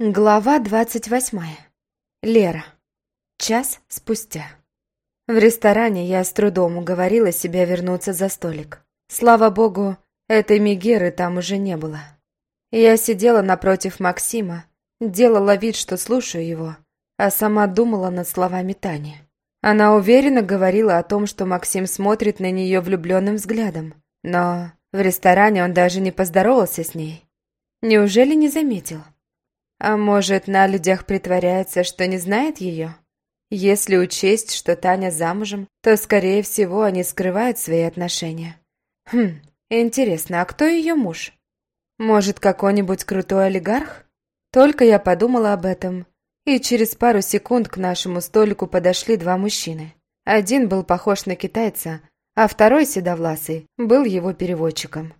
Глава двадцать восьмая. Лера. Час спустя. В ресторане я с трудом уговорила себя вернуться за столик. Слава богу, этой Мегеры там уже не было. Я сидела напротив Максима, делала вид, что слушаю его, а сама думала над словами Тани. Она уверенно говорила о том, что Максим смотрит на нее влюбленным взглядом, но в ресторане он даже не поздоровался с ней. Неужели не заметил? А может, на людях притворяется, что не знает ее? Если учесть, что Таня замужем, то, скорее всего, они скрывают свои отношения. Хм, интересно, а кто ее муж? Может, какой-нибудь крутой олигарх? Только я подумала об этом, и через пару секунд к нашему столику подошли два мужчины. Один был похож на китайца, а второй, седовласый, был его переводчиком.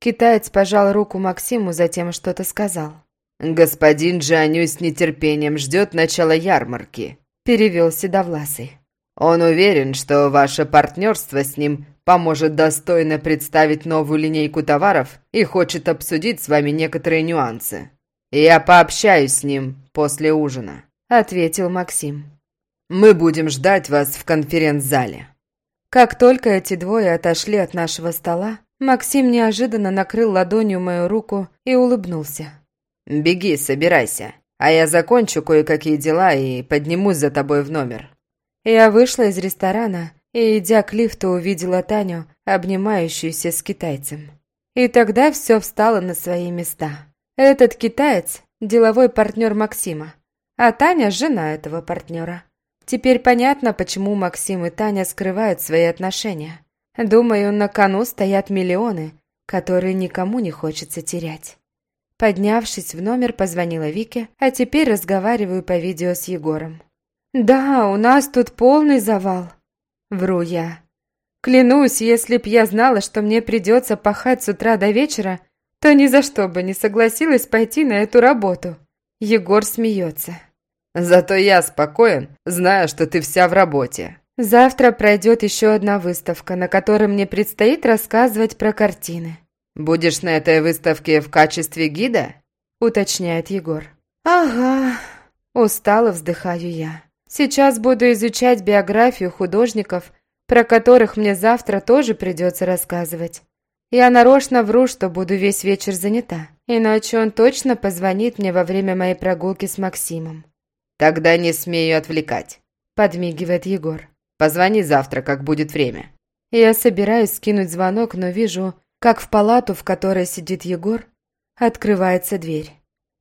Китаец пожал руку Максиму, затем что-то сказал. «Господин Джаню с нетерпением ждет начала ярмарки», – перевел Седовласый. «Он уверен, что ваше партнерство с ним поможет достойно представить новую линейку товаров и хочет обсудить с вами некоторые нюансы. Я пообщаюсь с ним после ужина», – ответил Максим. «Мы будем ждать вас в конференц-зале». Как только эти двое отошли от нашего стола, Максим неожиданно накрыл ладонью мою руку и улыбнулся. «Беги, собирайся, а я закончу кое-какие дела и поднимусь за тобой в номер». Я вышла из ресторана и, идя к лифту, увидела Таню, обнимающуюся с китайцем. И тогда все встало на свои места. Этот китаец – деловой партнер Максима, а Таня – жена этого партнера. Теперь понятно, почему Максим и Таня скрывают свои отношения. Думаю, на кону стоят миллионы, которые никому не хочется терять. Поднявшись в номер, позвонила Вике, а теперь разговариваю по видео с Егором. «Да, у нас тут полный завал», — вру я. «Клянусь, если б я знала, что мне придется пахать с утра до вечера, то ни за что бы не согласилась пойти на эту работу». Егор смеется. «Зато я спокоен, зная, что ты вся в работе». Завтра пройдет еще одна выставка, на которой мне предстоит рассказывать про картины. «Будешь на этой выставке в качестве гида?» – уточняет Егор. «Ага», – устало вздыхаю я. «Сейчас буду изучать биографию художников, про которых мне завтра тоже придется рассказывать. Я нарочно вру, что буду весь вечер занята, иначе он точно позвонит мне во время моей прогулки с Максимом». «Тогда не смею отвлекать», – подмигивает Егор. «Позвони завтра, как будет время». Я собираюсь скинуть звонок, но вижу, как в палату, в которой сидит Егор, открывается дверь.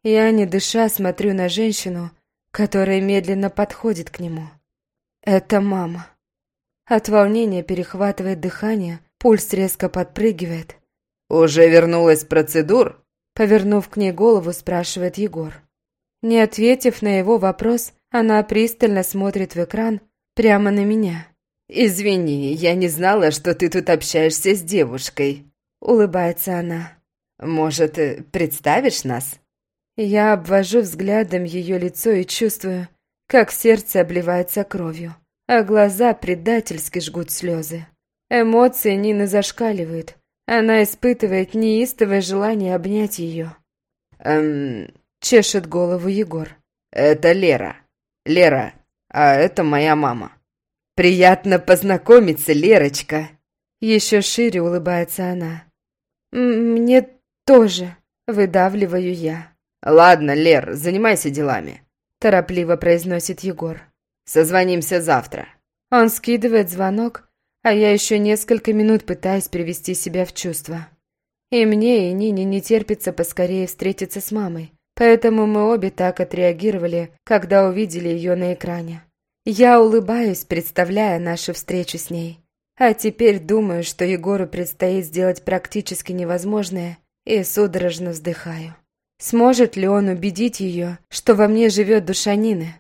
Я, не дыша, смотрю на женщину, которая медленно подходит к нему. Это мама. От волнения перехватывает дыхание, пульс резко подпрыгивает. «Уже вернулась процедур?» Повернув к ней голову, спрашивает Егор. Не ответив на его вопрос, она пристально смотрит в экран прямо на меня. «Извини, я не знала, что ты тут общаешься с девушкой», — улыбается она. «Может, э, представишь нас?» Я обвожу взглядом ее лицо и чувствую, как сердце обливается кровью, а глаза предательски жгут слезы. Эмоции Нины зашкаливают. Она испытывает неистовое желание обнять ее. «Эм...» — чешет голову Егор. «Это Лера. Лера, а это моя мама». «Приятно познакомиться, Лерочка!» Еще шире улыбается она. «Мне тоже», — выдавливаю я. «Ладно, Лер, занимайся делами», — торопливо произносит Егор. «Созвонимся завтра». Он скидывает звонок, а я еще несколько минут пытаюсь привести себя в чувство. И мне, и Нине не терпится поскорее встретиться с мамой, поэтому мы обе так отреагировали, когда увидели ее на экране. Я улыбаюсь, представляя нашу встречу с ней. А теперь думаю, что Егору предстоит сделать практически невозможное, и судорожно вздыхаю. Сможет ли он убедить ее, что во мне живет душа Нины?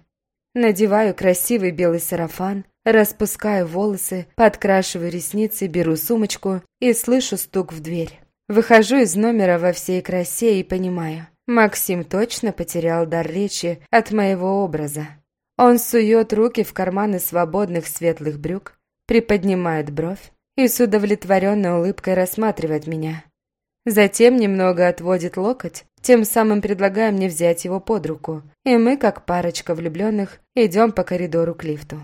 Надеваю красивый белый сарафан, распускаю волосы, подкрашиваю ресницы, беру сумочку и слышу стук в дверь. Выхожу из номера во всей красе и понимаю, Максим точно потерял дар речи от моего образа. Он сует руки в карманы свободных светлых брюк, приподнимает бровь и с удовлетворенной улыбкой рассматривает меня. Затем немного отводит локоть, тем самым предлагая мне взять его под руку, и мы, как парочка влюбленных, идем по коридору к лифту.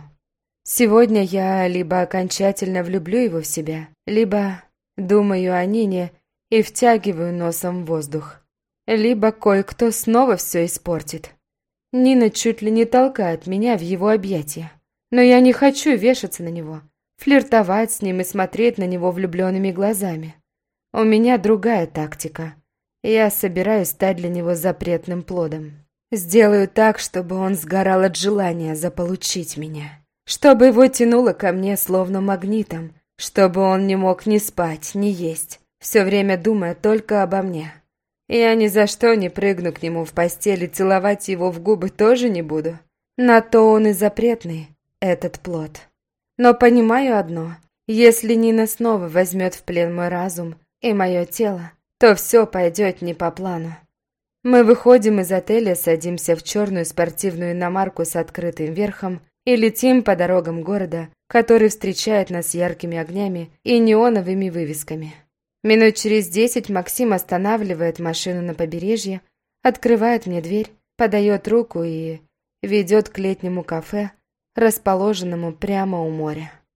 Сегодня я либо окончательно влюблю его в себя, либо думаю о Нине и втягиваю носом воздух. Либо кое-кто снова все испортит. Нина чуть ли не толкает меня в его объятия. Но я не хочу вешаться на него, флиртовать с ним и смотреть на него влюбленными глазами. У меня другая тактика. Я собираюсь стать для него запретным плодом. Сделаю так, чтобы он сгорал от желания заполучить меня. Чтобы его тянуло ко мне словно магнитом. Чтобы он не мог ни спать, ни есть. Все время думая только обо мне. Я ни за что не прыгну к нему в постели, целовать его в губы тоже не буду. На то он и запретный, этот плод. Но понимаю одно. Если Нина снова возьмет в плен мой разум и мое тело, то все пойдет не по плану. Мы выходим из отеля, садимся в черную спортивную иномарку с открытым верхом и летим по дорогам города, который встречает нас яркими огнями и неоновыми вывесками. Минут через десять Максим останавливает машину на побережье, открывает мне дверь, подает руку и ведет к летнему кафе, расположенному прямо у моря.